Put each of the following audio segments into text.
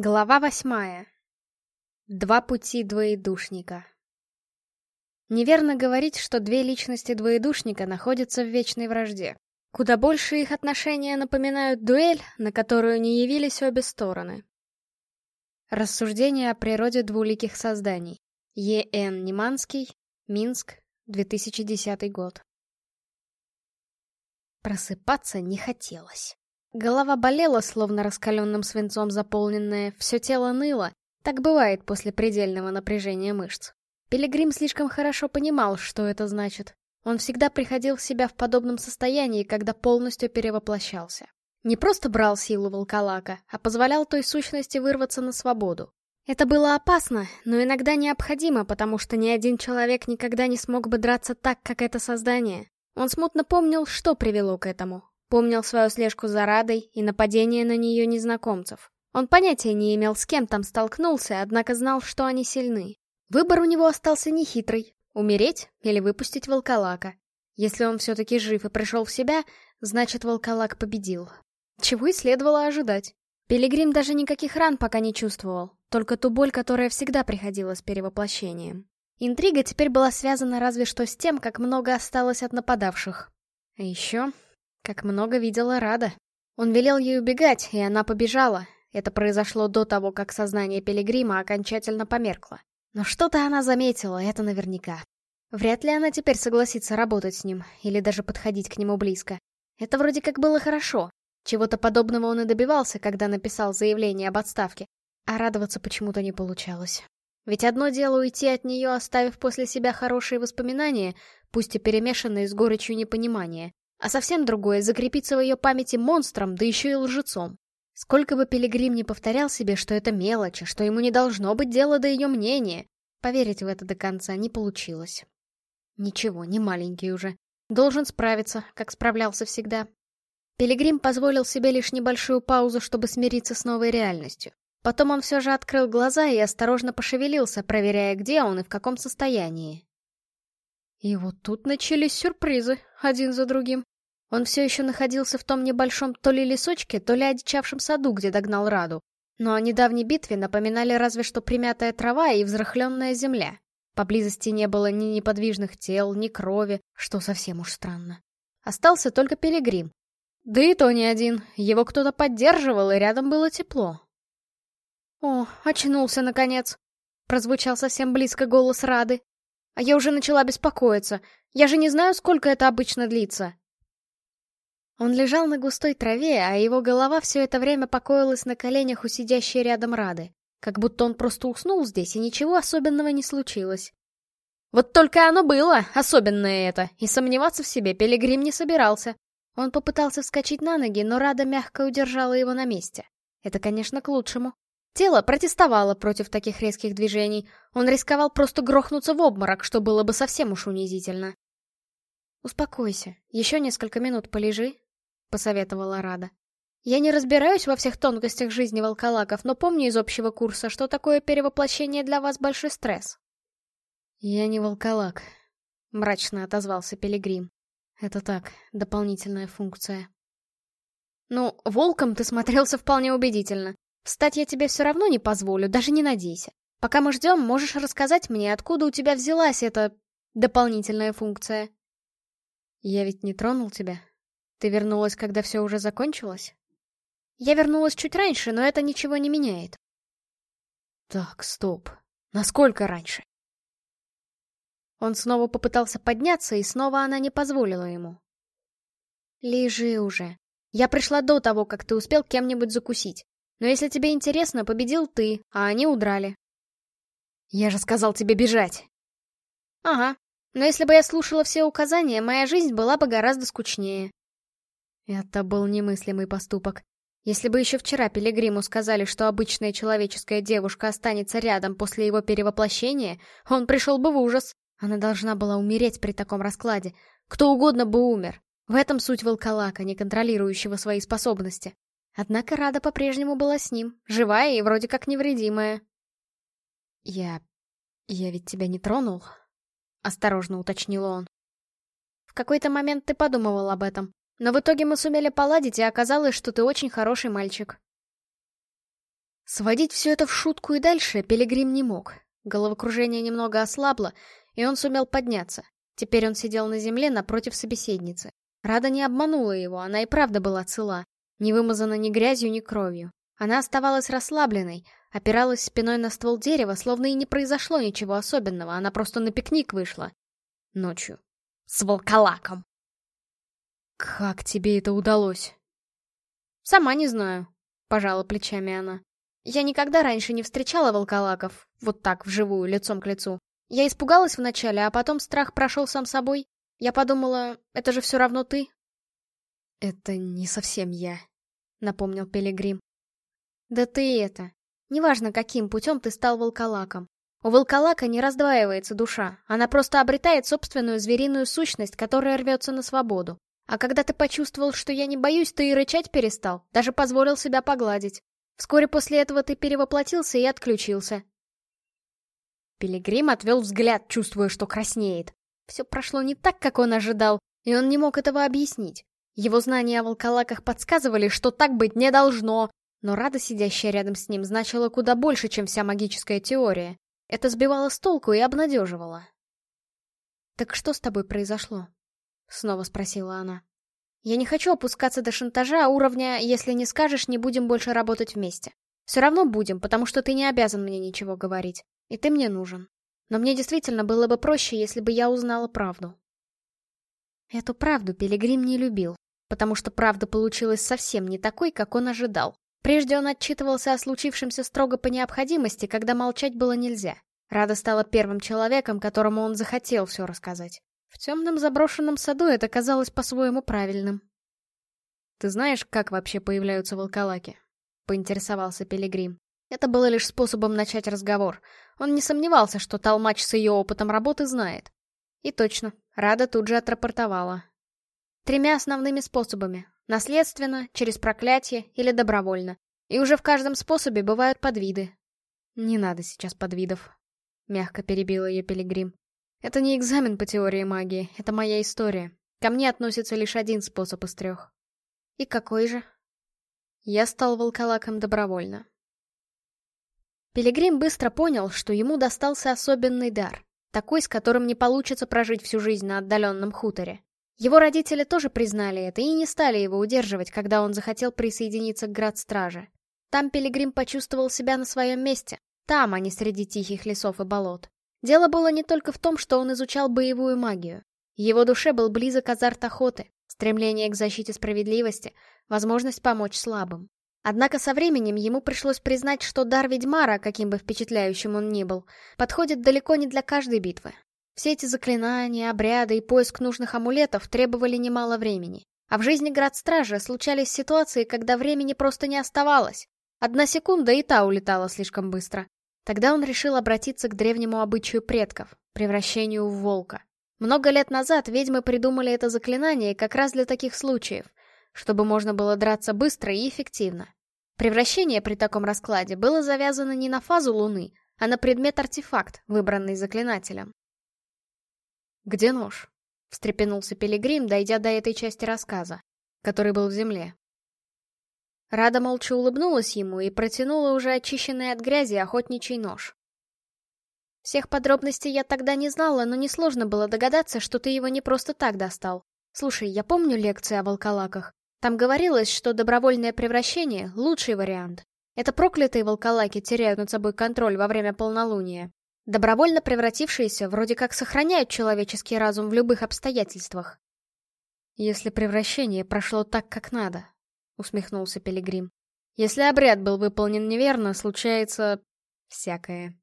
Глава восьмая. Два пути двоедушника. Неверно говорить, что две личности двоедушника находятся в вечной вражде. Куда больше их отношения напоминают дуэль, на которую не явились обе стороны. Рассуждение о природе двуликих созданий. Е.Н. Неманский, Минск, 2010 год. Просыпаться не хотелось. Голова болела, словно раскаленным свинцом заполненная, все тело ныло. Так бывает после предельного напряжения мышц. Пилигрим слишком хорошо понимал, что это значит. Он всегда приходил в себя в подобном состоянии, когда полностью перевоплощался. Не просто брал силу волколака, а позволял той сущности вырваться на свободу. Это было опасно, но иногда необходимо, потому что ни один человек никогда не смог бы драться так, как это создание. Он смутно помнил, что привело к этому. Помнил свою слежку за Радой и нападение на нее незнакомцев. Он понятия не имел, с кем там столкнулся, однако знал, что они сильны. Выбор у него остался нехитрый — умереть или выпустить волколака. Если он все-таки жив и пришел в себя, значит, волколак победил. Чего и следовало ожидать. Пилигрим даже никаких ран пока не чувствовал, только ту боль, которая всегда приходила с перевоплощением. Интрига теперь была связана разве что с тем, как много осталось от нападавших. А еще как много видела Рада. Он велел ей убегать, и она побежала. Это произошло до того, как сознание Пилигрима окончательно померкло. Но что-то она заметила, это наверняка. Вряд ли она теперь согласится работать с ним, или даже подходить к нему близко. Это вроде как было хорошо. Чего-то подобного он и добивался, когда написал заявление об отставке. А радоваться почему-то не получалось. Ведь одно дело уйти от нее, оставив после себя хорошие воспоминания, пусть и перемешанные с горечью непонимания а совсем другое — закрепиться в ее памяти монстром, да еще и лжецом. Сколько бы Пилигрим не повторял себе, что это мелочи, что ему не должно быть дела до ее мнения, поверить в это до конца не получилось. Ничего, не маленький уже. Должен справиться, как справлялся всегда. Пилигрим позволил себе лишь небольшую паузу, чтобы смириться с новой реальностью. Потом он все же открыл глаза и осторожно пошевелился, проверяя, где он и в каком состоянии. И вот тут начались сюрпризы, один за другим. Он все еще находился в том небольшом то ли лесочке, то ли одичавшем саду, где догнал Раду. Но о недавней битве напоминали разве что примятая трава и взрыхленная земля. Поблизости не было ни неподвижных тел, ни крови, что совсем уж странно. Остался только Пилигрим. Да и то не один, его кто-то поддерживал, и рядом было тепло. «О, очнулся, наконец!» — прозвучал совсем близко голос Рады. «А я уже начала беспокоиться. Я же не знаю, сколько это обычно длится. Он лежал на густой траве, а его голова все это время покоилась на коленях у сидящей рядом Рады. Как будто он просто уснул здесь, и ничего особенного не случилось. Вот только оно было, особенное это, и сомневаться в себе Пилигрим не собирался. Он попытался вскочить на ноги, но Рада мягко удержала его на месте. Это, конечно, к лучшему. Тело протестовало против таких резких движений. Он рисковал просто грохнуться в обморок, что было бы совсем уж унизительно. «Успокойся. Еще несколько минут полежи, — посоветовала Рада. «Я не разбираюсь во всех тонкостях жизни волколаков, но помню из общего курса, что такое перевоплощение для вас большой стресс». «Я не волколак», — мрачно отозвался Пилигрим. «Это так, дополнительная функция». «Ну, волком ты смотрелся вполне убедительно. Встать я тебе все равно не позволю, даже не надейся. Пока мы ждем, можешь рассказать мне, откуда у тебя взялась эта дополнительная функция». «Я ведь не тронул тебя», ты вернулась, когда все уже закончилось? Я вернулась чуть раньше, но это ничего не меняет. Так, стоп. Насколько раньше? Он снова попытался подняться, и снова она не позволила ему. Лежи уже. Я пришла до того, как ты успел кем-нибудь закусить. Но если тебе интересно, победил ты, а они удрали. Я же сказал тебе бежать. Ага. Но если бы я слушала все указания, моя жизнь была бы гораздо скучнее. Это был немыслимый поступок. Если бы еще вчера Пилигриму сказали, что обычная человеческая девушка останется рядом после его перевоплощения, он пришел бы в ужас. Она должна была умереть при таком раскладе. Кто угодно бы умер. В этом суть волколака, не контролирующего свои способности. Однако Рада по-прежнему была с ним, живая и вроде как невредимая. «Я... я ведь тебя не тронул?» — осторожно уточнил он. «В какой-то момент ты подумывал об этом, но в итоге мы сумели поладить, и оказалось, что ты очень хороший мальчик. Сводить все это в шутку и дальше Пилигрим не мог. Головокружение немного ослабло, и он сумел подняться. Теперь он сидел на земле напротив собеседницы. Рада не обманула его, она и правда была цела, не вымазана ни грязью, ни кровью. Она оставалась расслабленной, опиралась спиной на ствол дерева, словно и не произошло ничего особенного, она просто на пикник вышла. Ночью. С волколаком. «Как тебе это удалось?» «Сама не знаю», — пожала плечами она. «Я никогда раньше не встречала волколаков, вот так, вживую, лицом к лицу. Я испугалась вначале, а потом страх прошел сам собой. Я подумала, это же все равно ты». «Это не совсем я», — напомнил Пилигрим. «Да ты это. Неважно, каким путем ты стал волколаком. У волколака не раздваивается душа, она просто обретает собственную звериную сущность, которая рвется на свободу. А когда ты почувствовал, что я не боюсь, ты и рычать перестал, даже позволил себя погладить. Вскоре после этого ты перевоплотился и отключился. Пилигрим отвел взгляд, чувствуя, что краснеет. Все прошло не так, как он ожидал, и он не мог этого объяснить. Его знания о волколаках подсказывали, что так быть не должно, но Рада, сидящая рядом с ним, значила куда больше, чем вся магическая теория. Это сбивало с толку и обнадеживало. «Так что с тобой произошло?» — снова спросила она. «Я не хочу опускаться до шантажа а уровня «если не скажешь, не будем больше работать вместе». Все равно будем, потому что ты не обязан мне ничего говорить, и ты мне нужен. Но мне действительно было бы проще, если бы я узнала правду». Эту правду Пилигрим не любил, потому что правда получилась совсем не такой, как он ожидал. Прежде он отчитывался о случившемся строго по необходимости, когда молчать было нельзя. Рада стала первым человеком, которому он захотел все рассказать. В темном заброшенном саду это казалось по-своему правильным. «Ты знаешь, как вообще появляются волколаки?» — поинтересовался Пилигрим. Это было лишь способом начать разговор. Он не сомневался, что Толмач с ее опытом работы знает. И точно, Рада тут же отрапортовала. Тремя основными способами. Наследственно, через проклятие или добровольно. И уже в каждом способе бывают подвиды. «Не надо сейчас подвидов», — мягко перебил ее Пилигрим. Это не экзамен по теории магии, это моя история. Ко мне относится лишь один способ из трех. И какой же? Я стал волколаком добровольно. Пилигрим быстро понял, что ему достался особенный дар, такой, с которым не получится прожить всю жизнь на отдаленном хуторе. Его родители тоже признали это и не стали его удерживать, когда он захотел присоединиться к градстраже. Там Пилигрим почувствовал себя на своем месте, там, а не среди тихих лесов и болот. Дело было не только в том, что он изучал боевую магию. Его душе был близок азарт охоты, стремление к защите справедливости, возможность помочь слабым. Однако со временем ему пришлось признать, что дар ведьмара, каким бы впечатляющим он ни был, подходит далеко не для каждой битвы. Все эти заклинания, обряды и поиск нужных амулетов требовали немало времени. А в жизни град-стража случались ситуации, когда времени просто не оставалось. Одна секунда и та улетала слишком быстро. Тогда он решил обратиться к древнему обычаю предков — превращению в волка. Много лет назад ведьмы придумали это заклинание как раз для таких случаев, чтобы можно было драться быстро и эффективно. Превращение при таком раскладе было завязано не на фазу Луны, а на предмет-артефакт, выбранный заклинателем. «Где нож?» — встрепенулся Пилигрим, дойдя до этой части рассказа, который был в земле. Рада молча улыбнулась ему и протянула уже очищенный от грязи охотничий нож. Всех подробностей я тогда не знала, но несложно было догадаться, что ты его не просто так достал. Слушай, я помню лекции о волколаках. Там говорилось, что добровольное превращение — лучший вариант. Это проклятые волколаки теряют над собой контроль во время полнолуния. Добровольно превратившиеся вроде как сохраняют человеческий разум в любых обстоятельствах. Если превращение прошло так, как надо, — усмехнулся Пилигрим. «Если обряд был выполнен неверно, случается... всякое».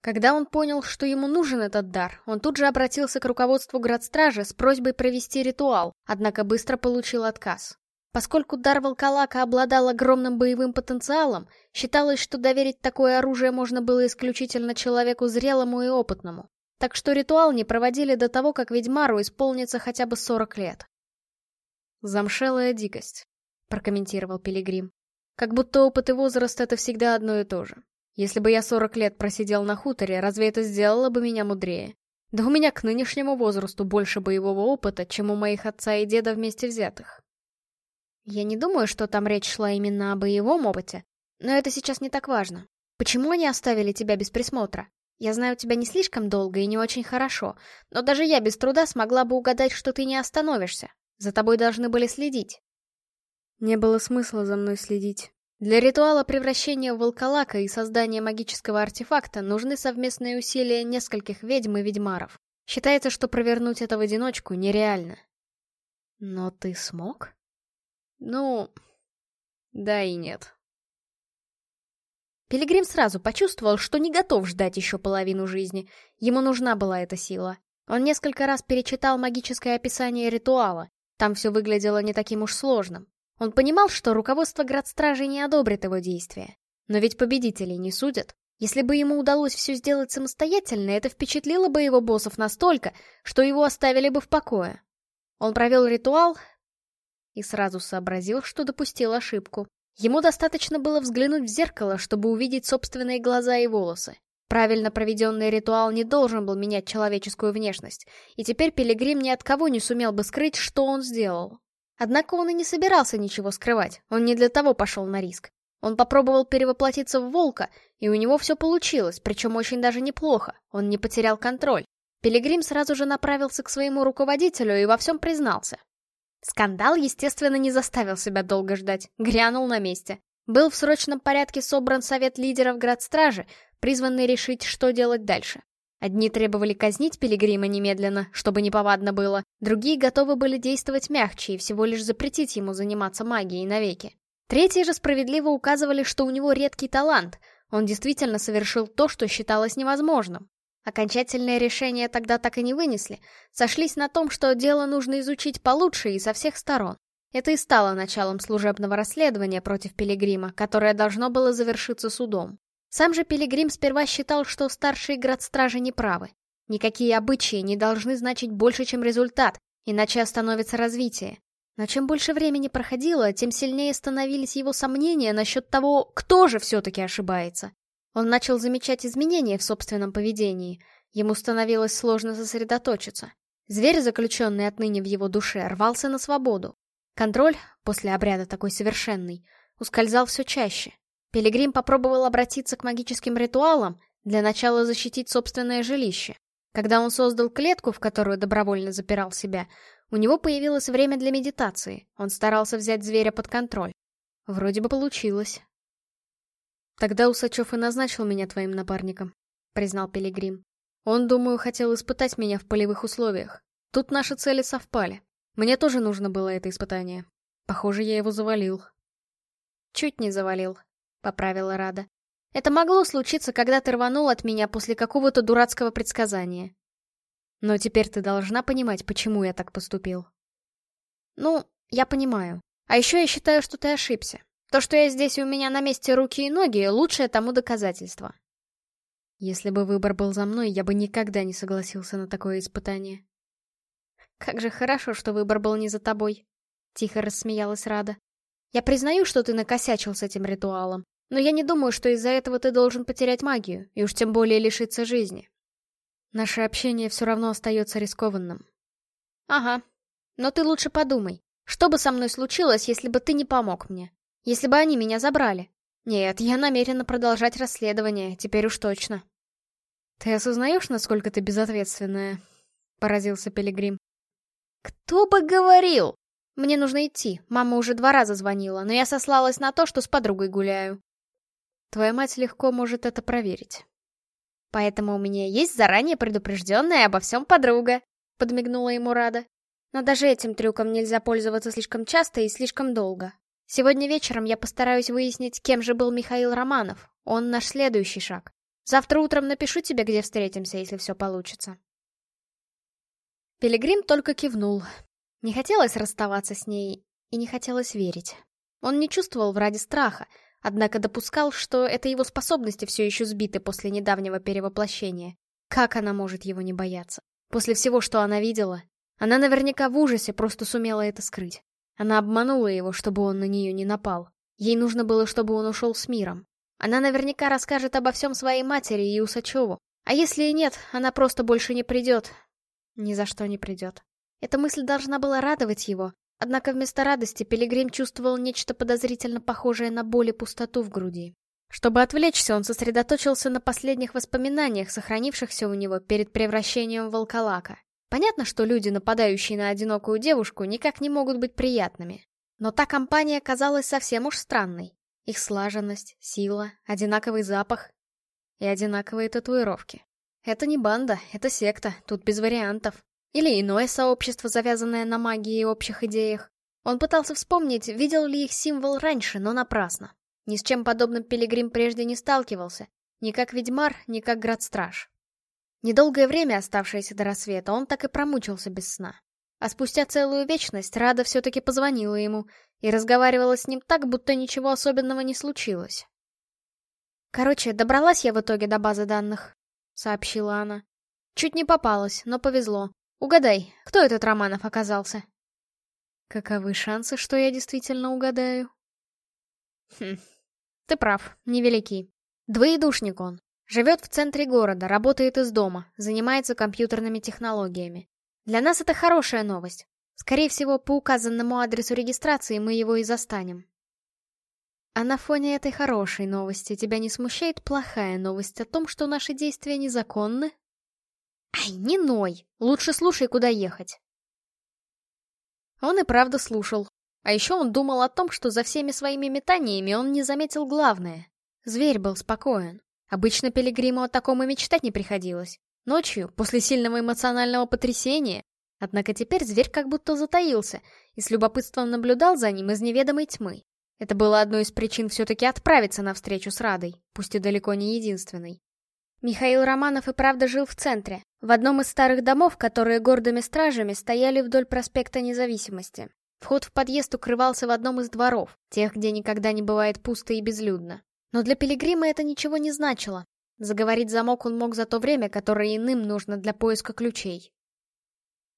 Когда он понял, что ему нужен этот дар, он тут же обратился к руководству градстража с просьбой провести ритуал, однако быстро получил отказ. Поскольку дар Волкалака обладал огромным боевым потенциалом, считалось, что доверить такое оружие можно было исключительно человеку зрелому и опытному. Так что ритуал не проводили до того, как ведьмару исполнится хотя бы 40 лет. «Замшелая дикость», — прокомментировал Пилигрим. «Как будто опыт и возраст — это всегда одно и то же. Если бы я 40 лет просидел на хуторе, разве это сделало бы меня мудрее? Да у меня к нынешнему возрасту больше боевого опыта, чем у моих отца и деда вместе взятых». Я не думаю, что там речь шла именно о боевом опыте, но это сейчас не так важно. Почему они оставили тебя без присмотра? Я знаю тебя не слишком долго и не очень хорошо, но даже я без труда смогла бы угадать, что ты не остановишься. За тобой должны были следить. Не было смысла за мной следить. Для ритуала превращения в волколака и создания магического артефакта нужны совместные усилия нескольких ведьм и ведьмаров. Считается, что провернуть это в одиночку нереально. Но ты смог? Ну, да и нет. Пилигрим сразу почувствовал, что не готов ждать еще половину жизни. Ему нужна была эта сила. Он несколько раз перечитал магическое описание ритуала, там все выглядело не таким уж сложным. Он понимал, что руководство градстражей не одобрит его действия. Но ведь победителей не судят. Если бы ему удалось все сделать самостоятельно, это впечатлило бы его боссов настолько, что его оставили бы в покое. Он провел ритуал и сразу сообразил, что допустил ошибку. Ему достаточно было взглянуть в зеркало, чтобы увидеть собственные глаза и волосы. Правильно проведенный ритуал не должен был менять человеческую внешность, и теперь Пилигрим ни от кого не сумел бы скрыть, что он сделал. Однако он и не собирался ничего скрывать, он не для того пошел на риск. Он попробовал перевоплотиться в волка, и у него все получилось, причем очень даже неплохо, он не потерял контроль. Пилигрим сразу же направился к своему руководителю и во всем признался. Скандал, естественно, не заставил себя долго ждать, грянул на месте был в срочном порядке собран совет лидеров градстражи, призванный решить, что делать дальше. Одни требовали казнить Пилигрима немедленно, чтобы неповадно было, другие готовы были действовать мягче и всего лишь запретить ему заниматься магией навеки. Третьи же справедливо указывали, что у него редкий талант, он действительно совершил то, что считалось невозможным. Окончательное решение тогда так и не вынесли, сошлись на том, что дело нужно изучить получше и со всех сторон. Это и стало началом служебного расследования против Пилигрима, которое должно было завершиться судом. Сам же Пилигрим сперва считал, что старшие градстражи не правы. Никакие обычаи не должны значить больше, чем результат, иначе остановится развитие. Но чем больше времени проходило, тем сильнее становились его сомнения насчет того, кто же все-таки ошибается. Он начал замечать изменения в собственном поведении. Ему становилось сложно сосредоточиться. Зверь, заключенный отныне в его душе, рвался на свободу. Контроль, после обряда такой совершенный, ускользал все чаще. Пилигрим попробовал обратиться к магическим ритуалам, для начала защитить собственное жилище. Когда он создал клетку, в которую добровольно запирал себя, у него появилось время для медитации, он старался взять зверя под контроль. Вроде бы получилось. «Тогда Усачев и назначил меня твоим напарником», — признал Пилигрим. «Он, думаю, хотел испытать меня в полевых условиях. Тут наши цели совпали. Мне тоже нужно было это испытание. Похоже, я его завалил. Чуть не завалил, поправила Рада. Это могло случиться, когда ты рванул от меня после какого-то дурацкого предсказания. Но теперь ты должна понимать, почему я так поступил. Ну, я понимаю. А еще я считаю, что ты ошибся. То, что я здесь и у меня на месте руки и ноги, лучшее тому доказательство. Если бы выбор был за мной, я бы никогда не согласился на такое испытание. «Как же хорошо, что выбор был не за тобой», — тихо рассмеялась Рада. «Я признаю, что ты накосячил с этим ритуалом, но я не думаю, что из-за этого ты должен потерять магию, и уж тем более лишиться жизни». «Наше общение все равно остается рискованным». «Ага. Но ты лучше подумай, что бы со мной случилось, если бы ты не помог мне? Если бы они меня забрали? Нет, я намерена продолжать расследование, теперь уж точно». «Ты осознаешь, насколько ты безответственная?» — поразился Пилигрим. Кто бы говорил? Мне нужно идти. Мама уже два раза звонила, но я сослалась на то, что с подругой гуляю. Твоя мать легко может это проверить. Поэтому у меня есть заранее предупрежденная обо всем подруга, подмигнула ему Рада. Но даже этим трюком нельзя пользоваться слишком часто и слишком долго. Сегодня вечером я постараюсь выяснить, кем же был Михаил Романов. Он наш следующий шаг. Завтра утром напишу тебе, где встретимся, если все получится. Пилигрим только кивнул. Не хотелось расставаться с ней и не хотелось верить. Он не чувствовал в ради страха, однако допускал, что это его способности все еще сбиты после недавнего перевоплощения. Как она может его не бояться? После всего, что она видела, она наверняка в ужасе просто сумела это скрыть. Она обманула его, чтобы он на нее не напал. Ей нужно было, чтобы он ушел с миром. Она наверняка расскажет обо всем своей матери и Усачеву. А если и нет, она просто больше не придет, ни за что не придет. Эта мысль должна была радовать его, однако вместо радости Пилигрим чувствовал нечто подозрительно похожее на боль и пустоту в груди. Чтобы отвлечься, он сосредоточился на последних воспоминаниях, сохранившихся у него перед превращением в волколака. Понятно, что люди, нападающие на одинокую девушку, никак не могут быть приятными. Но та компания казалась совсем уж странной. Их слаженность, сила, одинаковый запах и одинаковые татуировки. Это не банда, это секта, тут без вариантов. Или иное сообщество, завязанное на магии и общих идеях. Он пытался вспомнить, видел ли их символ раньше, но напрасно. Ни с чем подобным Пилигрим прежде не сталкивался. Ни как ведьмар, ни как градстраж. Недолгое время, оставшееся до рассвета, он так и промучился без сна. А спустя целую вечность Рада все-таки позвонила ему и разговаривала с ним так, будто ничего особенного не случилось. Короче, добралась я в итоге до базы данных сообщила она. «Чуть не попалась, но повезло. Угадай, кто этот Романов оказался?» «Каковы шансы, что я действительно угадаю?» «Хм, ты прав, невелики. Двоедушник он. Живет в центре города, работает из дома, занимается компьютерными технологиями. Для нас это хорошая новость. Скорее всего, по указанному адресу регистрации мы его и застанем. А на фоне этой хорошей новости тебя не смущает плохая новость о том, что наши действия незаконны? Ай, не ной! Лучше слушай, куда ехать. Он и правда слушал. А еще он думал о том, что за всеми своими метаниями он не заметил главное. Зверь был спокоен. Обычно Пилигриму о таком и мечтать не приходилось. Ночью, после сильного эмоционального потрясения. Однако теперь зверь как будто затаился и с любопытством наблюдал за ним из неведомой тьмы. Это было одной из причин все-таки отправиться на встречу с Радой, пусть и далеко не единственной. Михаил Романов и правда жил в центре, в одном из старых домов, которые гордыми стражами стояли вдоль проспекта Независимости. Вход в подъезд укрывался в одном из дворов, тех, где никогда не бывает пусто и безлюдно. Но для пилигрима это ничего не значило. Заговорить замок он мог за то время, которое иным нужно для поиска ключей.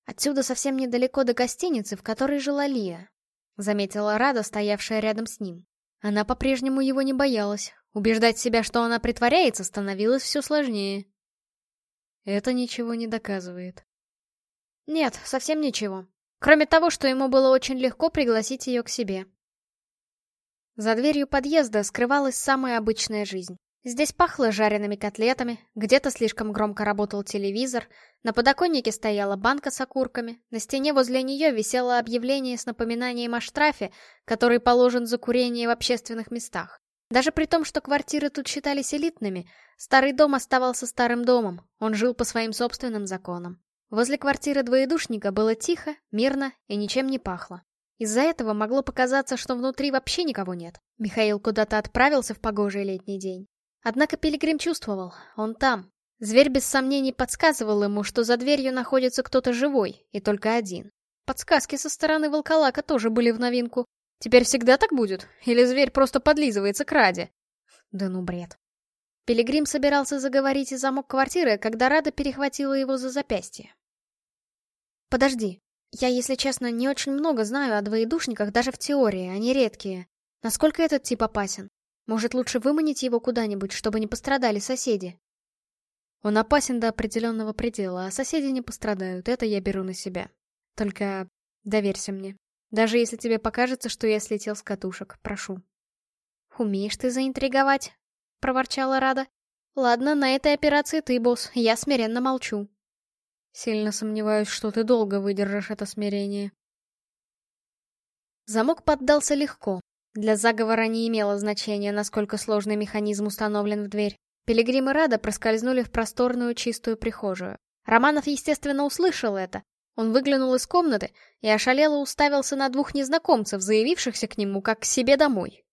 Отсюда совсем недалеко до гостиницы, в которой жила Лия. Заметила Рада, стоявшая рядом с ним. Она по-прежнему его не боялась. Убеждать себя, что она притворяется, становилось все сложнее. Это ничего не доказывает. Нет, совсем ничего. Кроме того, что ему было очень легко пригласить ее к себе. За дверью подъезда скрывалась самая обычная жизнь. Здесь пахло жареными котлетами, где-то слишком громко работал телевизор, на подоконнике стояла банка с окурками, на стене возле нее висело объявление с напоминанием о штрафе, который положен за курение в общественных местах. Даже при том, что квартиры тут считались элитными, старый дом оставался старым домом, он жил по своим собственным законам. Возле квартиры двоедушника было тихо, мирно и ничем не пахло. Из-за этого могло показаться, что внутри вообще никого нет. Михаил куда-то отправился в погожий летний день. Однако Пилигрим чувствовал, он там. Зверь без сомнений подсказывал ему, что за дверью находится кто-то живой, и только один. Подсказки со стороны волколака тоже были в новинку. Теперь всегда так будет? Или зверь просто подлизывается к Раде? Да ну бред. Пилигрим собирался заговорить и замок квартиры, когда Рада перехватила его за запястье. «Подожди. Я, если честно, не очень много знаю о двоедушниках даже в теории, они редкие. Насколько этот тип опасен? Может, лучше выманить его куда-нибудь, чтобы не пострадали соседи? Он опасен до определенного предела, а соседи не пострадают, это я беру на себя. Только доверься мне. Даже если тебе покажется, что я слетел с катушек, прошу. «Умеешь ты заинтриговать», — проворчала Рада. «Ладно, на этой операции ты, босс, я смиренно молчу». «Сильно сомневаюсь, что ты долго выдержишь это смирение». Замок поддался легко, для заговора не имело значения, насколько сложный механизм установлен в дверь. Пилигримы Рада проскользнули в просторную чистую прихожую. Романов, естественно, услышал это. Он выглянул из комнаты и ошалело уставился на двух незнакомцев, заявившихся к нему как к себе домой.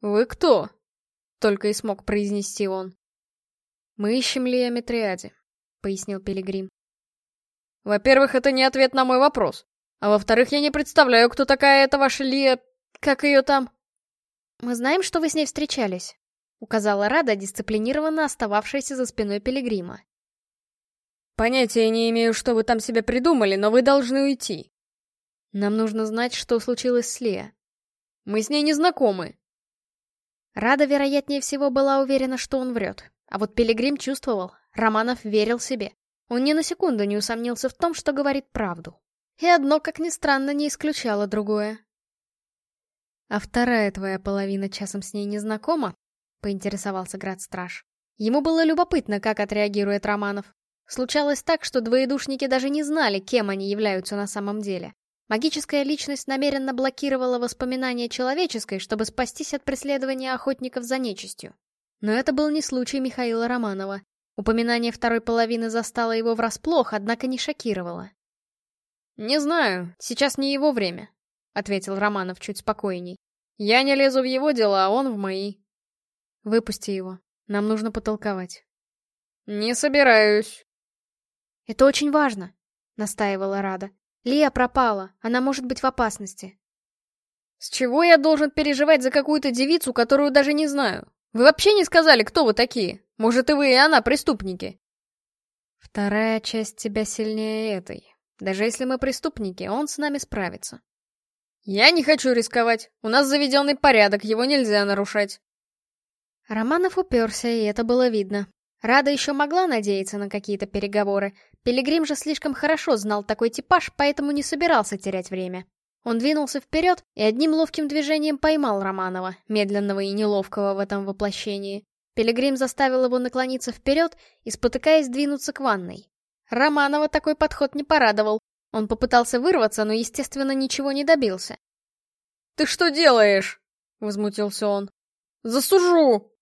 «Вы кто?» — только и смог произнести он. «Мы ищем Лия Митриади», — пояснил Пилигрим. «Во-первых, это не ответ на мой вопрос. А во-вторых, я не представляю, кто такая эта ваша Лия «Как ее там?» «Мы знаем, что вы с ней встречались», — указала Рада, дисциплинированно остававшаяся за спиной Пилигрима. «Понятия не имею, что вы там себе придумали, но вы должны уйти». «Нам нужно знать, что случилось с Лея». «Мы с ней не знакомы». Рада, вероятнее всего, была уверена, что он врет. А вот Пилигрим чувствовал, Романов верил себе. Он ни на секунду не усомнился в том, что говорит правду. И одно, как ни странно, не исключало другое. «А вторая твоя половина часом с ней не знакома?» — поинтересовался Град Страж. Ему было любопытно, как отреагирует Романов. Случалось так, что двоедушники даже не знали, кем они являются на самом деле. Магическая личность намеренно блокировала воспоминания человеческой, чтобы спастись от преследования охотников за нечистью. Но это был не случай Михаила Романова. Упоминание второй половины застало его врасплох, однако не шокировало. «Не знаю, сейчас не его время», — ответил Романов чуть спокойней. «Я не лезу в его дела, а он в мои». «Выпусти его. Нам нужно потолковать». «Не собираюсь». «Это очень важно», — настаивала Рада. «Лия пропала. Она может быть в опасности». «С чего я должен переживать за какую-то девицу, которую даже не знаю? Вы вообще не сказали, кто вы такие? Может, и вы, и она преступники?» «Вторая часть тебя сильнее этой. Даже если мы преступники, он с нами справится. Я не хочу рисковать. У нас заведенный порядок, его нельзя нарушать. Романов уперся, и это было видно. Рада еще могла надеяться на какие-то переговоры. Пилигрим же слишком хорошо знал такой типаж, поэтому не собирался терять время. Он двинулся вперед и одним ловким движением поймал Романова, медленного и неловкого в этом воплощении. Пилигрим заставил его наклониться вперед и, спотыкаясь, двинуться к ванной. Романова такой подход не порадовал, он попытался вырваться, но, естественно, ничего не добился. «Ты что делаешь?» — возмутился он. «Засужу!»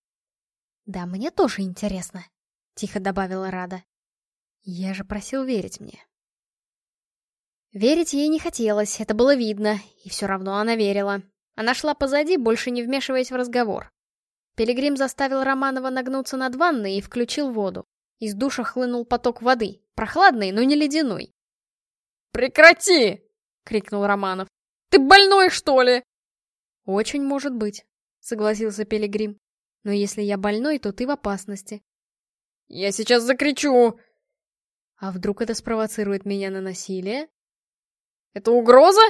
«Да, мне тоже интересно», — тихо добавила Рада. «Я же просил верить мне». Верить ей не хотелось, это было видно, и все равно она верила. Она шла позади, больше не вмешиваясь в разговор. Пилигрим заставил Романова нагнуться над ванной и включил воду. Из душа хлынул поток воды, прохладный, но не ледяной. «Прекрати!» — крикнул Романов. «Ты больной, что ли?» «Очень может быть», — согласился Пилигрим. «Но если я больной, то ты в опасности». «Я сейчас закричу!» «А вдруг это спровоцирует меня на насилие?» «Это угроза?»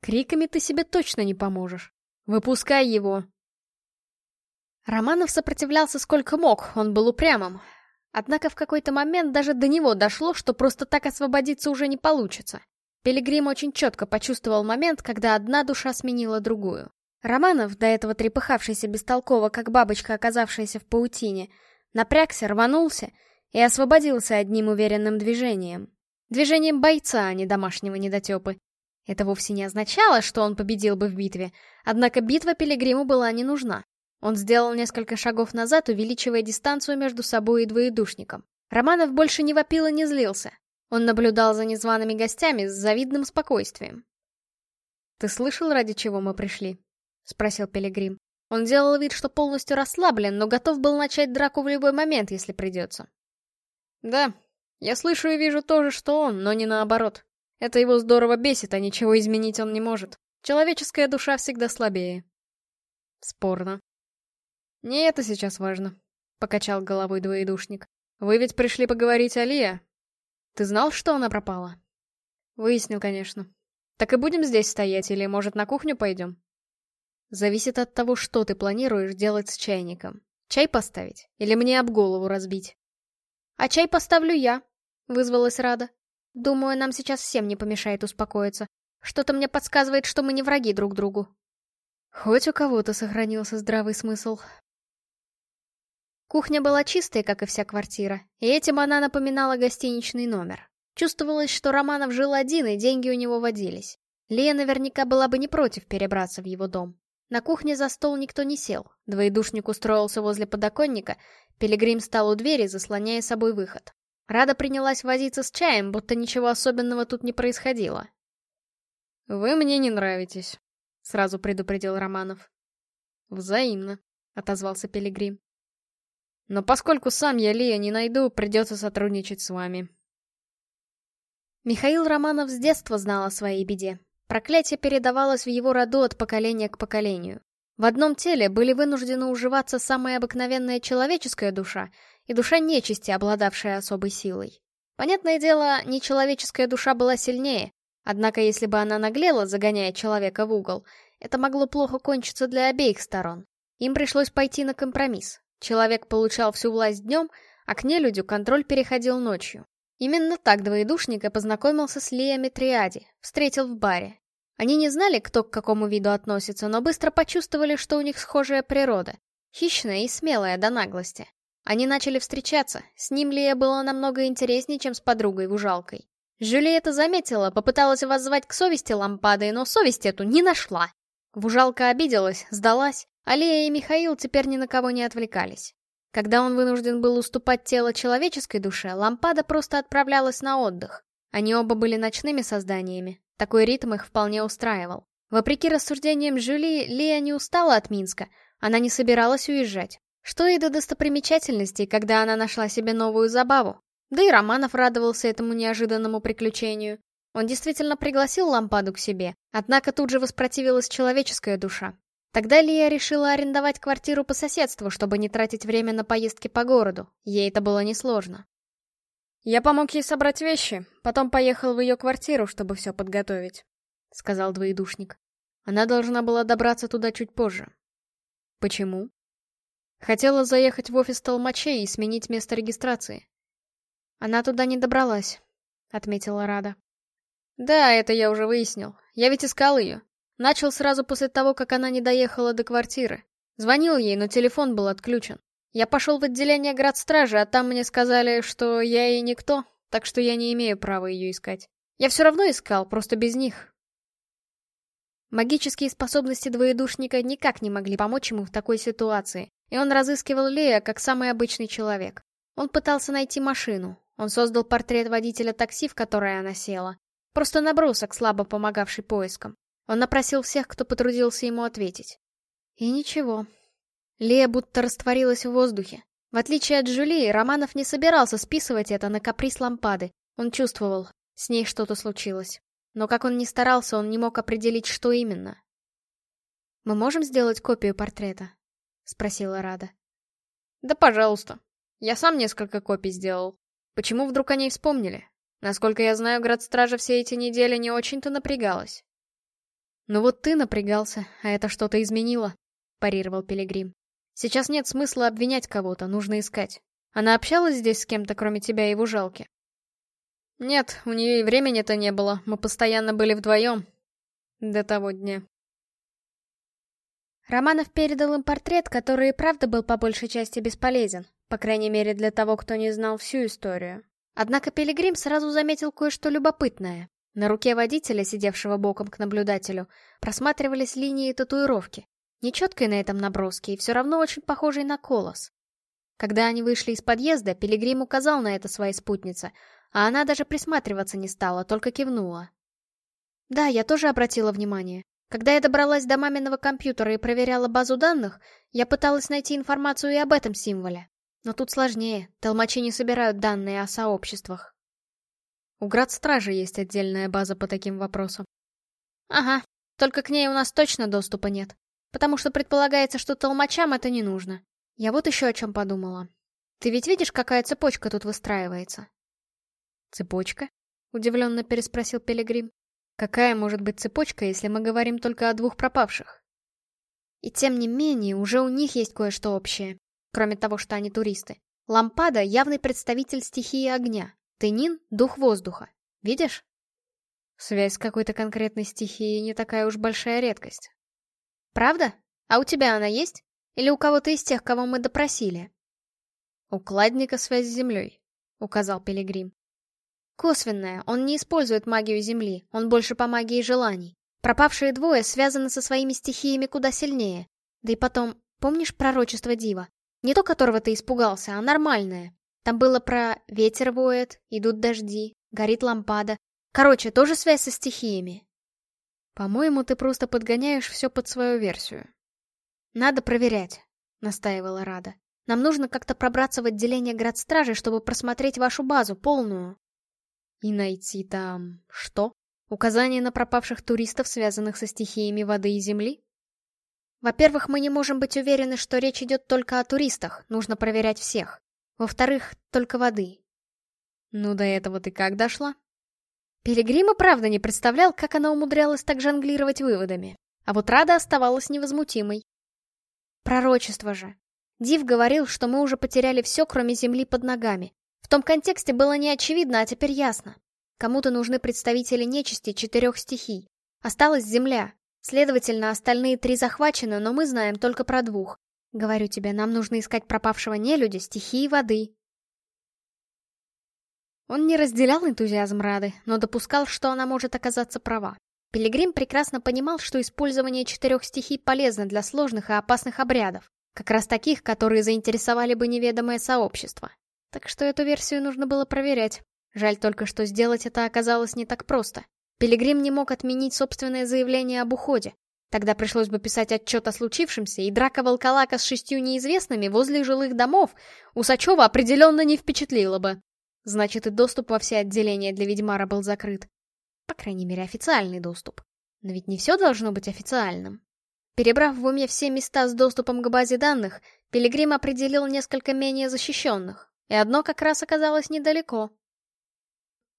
«Криками ты себе точно не поможешь. Выпускай его!» Романов сопротивлялся сколько мог, он был упрямым, Однако в какой-то момент даже до него дошло, что просто так освободиться уже не получится. Пилигрим очень четко почувствовал момент, когда одна душа сменила другую. Романов, до этого трепыхавшийся бестолково, как бабочка, оказавшаяся в паутине, напрягся, рванулся и освободился одним уверенным движением. Движением бойца, а не домашнего недотепы. Это вовсе не означало, что он победил бы в битве, однако битва Пилигриму была не нужна. Он сделал несколько шагов назад, увеличивая дистанцию между собой и двоедушником. Романов больше не вопил и не злился. Он наблюдал за незваными гостями с завидным спокойствием. «Ты слышал, ради чего мы пришли?» — спросил Пилигрим. Он делал вид, что полностью расслаблен, но готов был начать драку в любой момент, если придется. «Да, я слышу и вижу то же, что он, но не наоборот. Это его здорово бесит, а ничего изменить он не может. Человеческая душа всегда слабее». «Спорно», «Не это сейчас важно», — покачал головой двоедушник. «Вы ведь пришли поговорить о Лия. Ты знал, что она пропала?» «Выяснил, конечно. Так и будем здесь стоять, или, может, на кухню пойдем?» «Зависит от того, что ты планируешь делать с чайником. Чай поставить? Или мне об голову разбить?» «А чай поставлю я», — вызвалась Рада. «Думаю, нам сейчас всем не помешает успокоиться. Что-то мне подсказывает, что мы не враги друг другу». «Хоть у кого-то сохранился здравый смысл», Кухня была чистой, как и вся квартира, и этим она напоминала гостиничный номер. Чувствовалось, что Романов жил один, и деньги у него водились. Лия наверняка была бы не против перебраться в его дом. На кухне за стол никто не сел, двоедушник устроился возле подоконника, пилигрим стал у двери, заслоняя собой выход. Рада принялась возиться с чаем, будто ничего особенного тут не происходило. «Вы мне не нравитесь», — сразу предупредил Романов. «Взаимно», — отозвался пилигрим. Но поскольку сам я Лея не найду, придется сотрудничать с вами. Михаил Романов с детства знал о своей беде. Проклятие передавалось в его роду от поколения к поколению. В одном теле были вынуждены уживаться самая обыкновенная человеческая душа и душа нечисти, обладавшая особой силой. Понятное дело, нечеловеческая душа была сильнее, однако если бы она наглела, загоняя человека в угол, это могло плохо кончиться для обеих сторон. Им пришлось пойти на компромисс. Человек получал всю власть днем, а к нелюдю контроль переходил ночью. Именно так двоедушник и познакомился с Лиями Триади, встретил в баре. Они не знали, кто к какому виду относится, но быстро почувствовали, что у них схожая природа. Хищная и смелая до наглости. Они начали встречаться, с ним Лия была намного интереснее, чем с подругой-вужалкой. Жюли это заметила, попыталась воззвать к совести лампады, но совесть эту не нашла. Вужалка обиделась, сдалась, Алия и Михаил теперь ни на кого не отвлекались. Когда он вынужден был уступать тело человеческой душе, лампада просто отправлялась на отдых. Они оба были ночными созданиями. Такой ритм их вполне устраивал. Вопреки рассуждениям Жюли, Лия не устала от Минска. Она не собиралась уезжать. Что и до достопримечательностей, когда она нашла себе новую забаву. Да и Романов радовался этому неожиданному приключению. Он действительно пригласил лампаду к себе, однако тут же воспротивилась человеческая душа. Тогда Лия решила арендовать квартиру по соседству, чтобы не тратить время на поездки по городу. Ей это было несложно. «Я помог ей собрать вещи, потом поехал в ее квартиру, чтобы все подготовить», — сказал двоедушник. Она должна была добраться туда чуть позже. «Почему?» «Хотела заехать в офис толмачей и сменить место регистрации». «Она туда не добралась», — отметила Рада. «Да, это я уже выяснил. Я ведь искал ее. Начал сразу после того, как она не доехала до квартиры. Звонил ей, но телефон был отключен. Я пошел в отделение градстражи, а там мне сказали, что я ей никто, так что я не имею права ее искать. Я все равно искал, просто без них. Магические способности двоедушника никак не могли помочь ему в такой ситуации, и он разыскивал Лея как самый обычный человек. Он пытался найти машину. Он создал портрет водителя такси, в которое она села. Просто набросок, слабо помогавший поискам. Он опросил всех, кто потрудился ему ответить. И ничего. Лея будто растворилась в воздухе. В отличие от Жюли, Романов не собирался списывать это на каприз лампады. Он чувствовал, с ней что-то случилось. Но как он ни старался, он не мог определить, что именно. «Мы можем сделать копию портрета?» — спросила Рада. «Да, пожалуйста. Я сам несколько копий сделал. Почему вдруг о ней вспомнили? Насколько я знаю, градстража все эти недели не очень-то напрягалась. Ну вот ты напрягался, а это что-то изменило», — парировал Пилигрим. «Сейчас нет смысла обвинять кого-то, нужно искать. Она общалась здесь с кем-то, кроме тебя и его жалки?» «Нет, у нее и времени-то не было, мы постоянно были вдвоем. До того дня». Романов передал им портрет, который и правда был по большей части бесполезен, по крайней мере для того, кто не знал всю историю. Однако Пилигрим сразу заметил кое-что любопытное. На руке водителя, сидевшего боком к наблюдателю, просматривались линии татуировки, нечеткой на этом наброске и все равно очень похожей на колос. Когда они вышли из подъезда, Пилигрим указал на это своей спутнице, а она даже присматриваться не стала, только кивнула. «Да, я тоже обратила внимание. Когда я добралась до маминого компьютера и проверяла базу данных, я пыталась найти информацию и об этом символе. Но тут сложнее, толмачи не собирают данные о сообществах». У градстража есть отдельная база по таким вопросам. Ага, только к ней у нас точно доступа нет. Потому что предполагается, что толмачам это не нужно. Я вот еще о чем подумала. Ты ведь видишь, какая цепочка тут выстраивается? Цепочка? Удивленно переспросил Пилигрим. Какая может быть цепочка, если мы говорим только о двух пропавших? И тем не менее, уже у них есть кое-что общее. Кроме того, что они туристы. Лампада — явный представитель стихии огня, Тынин — дух воздуха. Видишь? Связь с какой-то конкретной стихией не такая уж большая редкость. Правда? А у тебя она есть? Или у кого-то из тех, кого мы допросили? У кладника связь с землей, указал Пилигрим. Косвенная, он не использует магию земли, он больше по магии желаний. Пропавшие двое связаны со своими стихиями куда сильнее. Да и потом, помнишь пророчество Дива? Не то, которого ты испугался, а нормальное. Там было про «ветер воет», «идут дожди», «горит лампада». Короче, тоже связь со стихиями. По-моему, ты просто подгоняешь все под свою версию. Надо проверять, настаивала Рада. Нам нужно как-то пробраться в отделение градстражи, чтобы просмотреть вашу базу полную. И найти там... что? Указания на пропавших туристов, связанных со стихиями воды и земли? Во-первых, мы не можем быть уверены, что речь идет только о туристах, нужно проверять всех. Во-вторых, только воды. Ну, до этого ты как дошла? Пилигрима правда не представлял, как она умудрялась так жонглировать выводами. А вот Рада оставалась невозмутимой. Пророчество же. Див говорил, что мы уже потеряли все, кроме земли под ногами. В том контексте было не очевидно, а теперь ясно. Кому-то нужны представители нечисти четырех стихий. Осталась земля. Следовательно, остальные три захвачены, но мы знаем только про двух. Говорю тебе, нам нужно искать пропавшего нелюдя, стихии и воды. Он не разделял энтузиазм Рады, но допускал, что она может оказаться права. Пилигрим прекрасно понимал, что использование четырех стихий полезно для сложных и опасных обрядов, как раз таких, которые заинтересовали бы неведомое сообщество. Так что эту версию нужно было проверять. Жаль только, что сделать это оказалось не так просто. Пилигрим не мог отменить собственное заявление об уходе, Тогда пришлось бы писать отчет о случившемся, и драка волколака с шестью неизвестными возле жилых домов Усачева определенно не впечатлила бы. Значит, и доступ во все отделения для ведьмара был закрыт. По крайней мере, официальный доступ. Но ведь не все должно быть официальным. Перебрав в уме все места с доступом к базе данных, Пилигрим определил несколько менее защищенных, и одно как раз оказалось недалеко.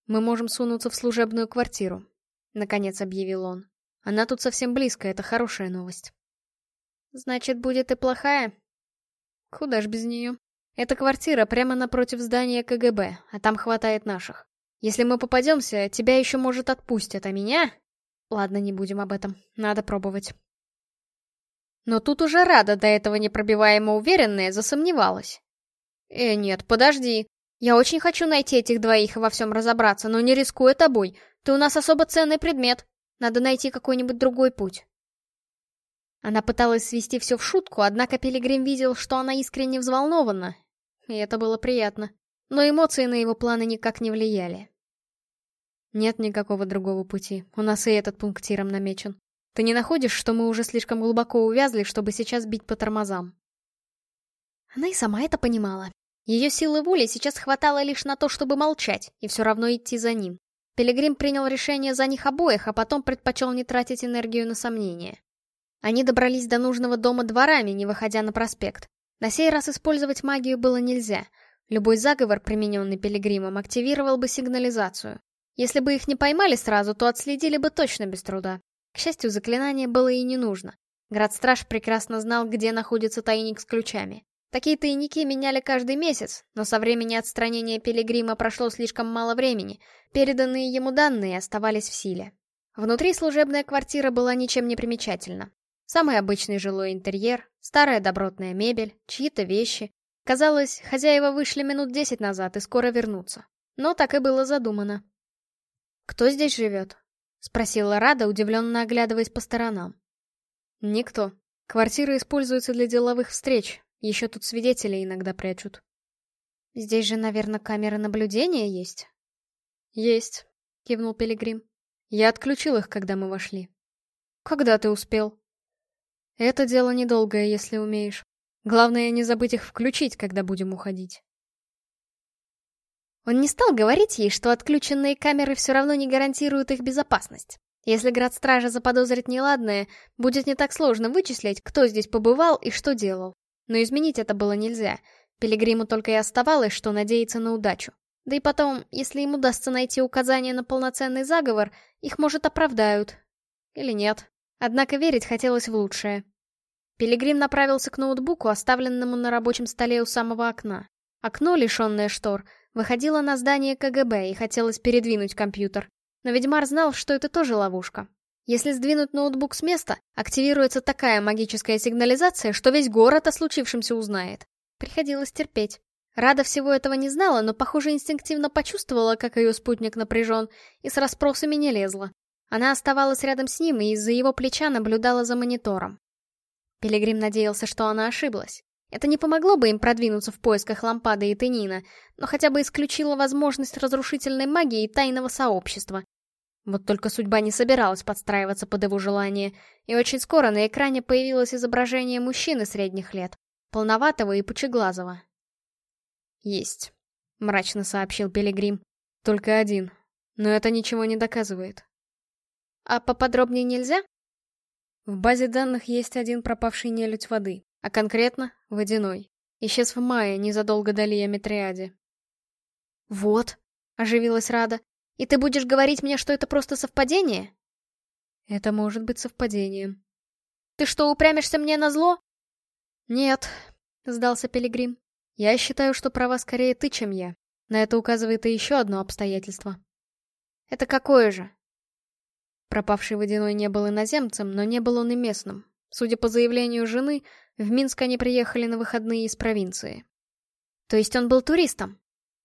«Мы можем сунуться в служебную квартиру», — наконец объявил он. Она тут совсем близко, это хорошая новость. Значит, будет и плохая? Куда ж без нее? Эта квартира прямо напротив здания КГБ, а там хватает наших. Если мы попадемся, тебя еще, может, отпустят, а меня... Ладно, не будем об этом. Надо пробовать. Но тут уже Рада, до этого непробиваемо уверенная, засомневалась. «Э, нет, подожди. Я очень хочу найти этих двоих и во всем разобраться, но не рискуя тобой. Ты у нас особо ценный предмет. Надо найти какой-нибудь другой путь. Она пыталась свести все в шутку, однако Пилигрим видел, что она искренне взволнована. И это было приятно. Но эмоции на его планы никак не влияли. Нет никакого другого пути. У нас и этот пунктиром намечен. Ты не находишь, что мы уже слишком глубоко увязли, чтобы сейчас бить по тормозам? Она и сама это понимала. Ее силы воли сейчас хватало лишь на то, чтобы молчать, и все равно идти за ним. Пилигрим принял решение за них обоих, а потом предпочел не тратить энергию на сомнения. Они добрались до нужного дома дворами, не выходя на проспект. На сей раз использовать магию было нельзя. Любой заговор, примененный Пилигримом, активировал бы сигнализацию. Если бы их не поймали сразу, то отследили бы точно без труда. К счастью, заклинание было и не нужно. Градстраж прекрасно знал, где находится тайник с ключами. Такие тайники меняли каждый месяц, но со времени отстранения Пилигрима прошло слишком мало времени, переданные ему данные оставались в силе. Внутри служебная квартира была ничем не примечательна. Самый обычный жилой интерьер, старая добротная мебель, чьи-то вещи. Казалось, хозяева вышли минут десять назад и скоро вернутся. Но так и было задумано. «Кто здесь живет?» — спросила Рада, удивленно оглядываясь по сторонам. «Никто. Квартира используется для деловых встреч, еще тут свидетели иногда прячут. Здесь же, наверное, камеры наблюдения есть? Есть, кивнул Пилигрим. Я отключил их, когда мы вошли. Когда ты успел? Это дело недолгое, если умеешь. Главное, не забыть их включить, когда будем уходить. Он не стал говорить ей, что отключенные камеры все равно не гарантируют их безопасность. Если град стража заподозрит неладное, будет не так сложно вычислить, кто здесь побывал и что делал. Но изменить это было нельзя. Пилигриму только и оставалось, что надеяться на удачу. Да и потом, если им удастся найти указания на полноценный заговор, их, может, оправдают. Или нет. Однако верить хотелось в лучшее. Пилигрим направился к ноутбуку, оставленному на рабочем столе у самого окна. Окно, лишенное штор, выходило на здание КГБ и хотелось передвинуть компьютер. Но ведьмар знал, что это тоже ловушка. Если сдвинуть ноутбук с места, активируется такая магическая сигнализация, что весь город о случившемся узнает. Приходилось терпеть. Рада всего этого не знала, но, похоже, инстинктивно почувствовала, как ее спутник напряжен, и с расспросами не лезла. Она оставалась рядом с ним и из-за его плеча наблюдала за монитором. Пилигрим надеялся, что она ошиблась. Это не помогло бы им продвинуться в поисках лампады и тенина, но хотя бы исключило возможность разрушительной магии и тайного сообщества, вот только судьба не собиралась подстраиваться под его желание, и очень скоро на экране появилось изображение мужчины средних лет, полноватого и пучеглазого. «Есть», — мрачно сообщил Пилигрим. «Только один. Но это ничего не доказывает». «А поподробнее нельзя?» В базе данных есть один пропавший нелюдь воды, а конкретно — водяной. Исчез в мае, незадолго до Лия Метриаде. «Вот», — оживилась Рада, и ты будешь говорить мне, что это просто совпадение? Это может быть совпадением. Ты что, упрямишься мне на зло? Нет, сдался Пилигрим. Я считаю, что права скорее ты, чем я. На это указывает и еще одно обстоятельство. Это какое же? Пропавший водяной не был иноземцем, но не был он и местным. Судя по заявлению жены, в Минск они приехали на выходные из провинции. То есть он был туристом?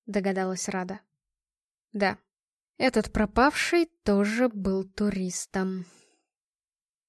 Догадалась Рада. Да, этот пропавший тоже был туристом.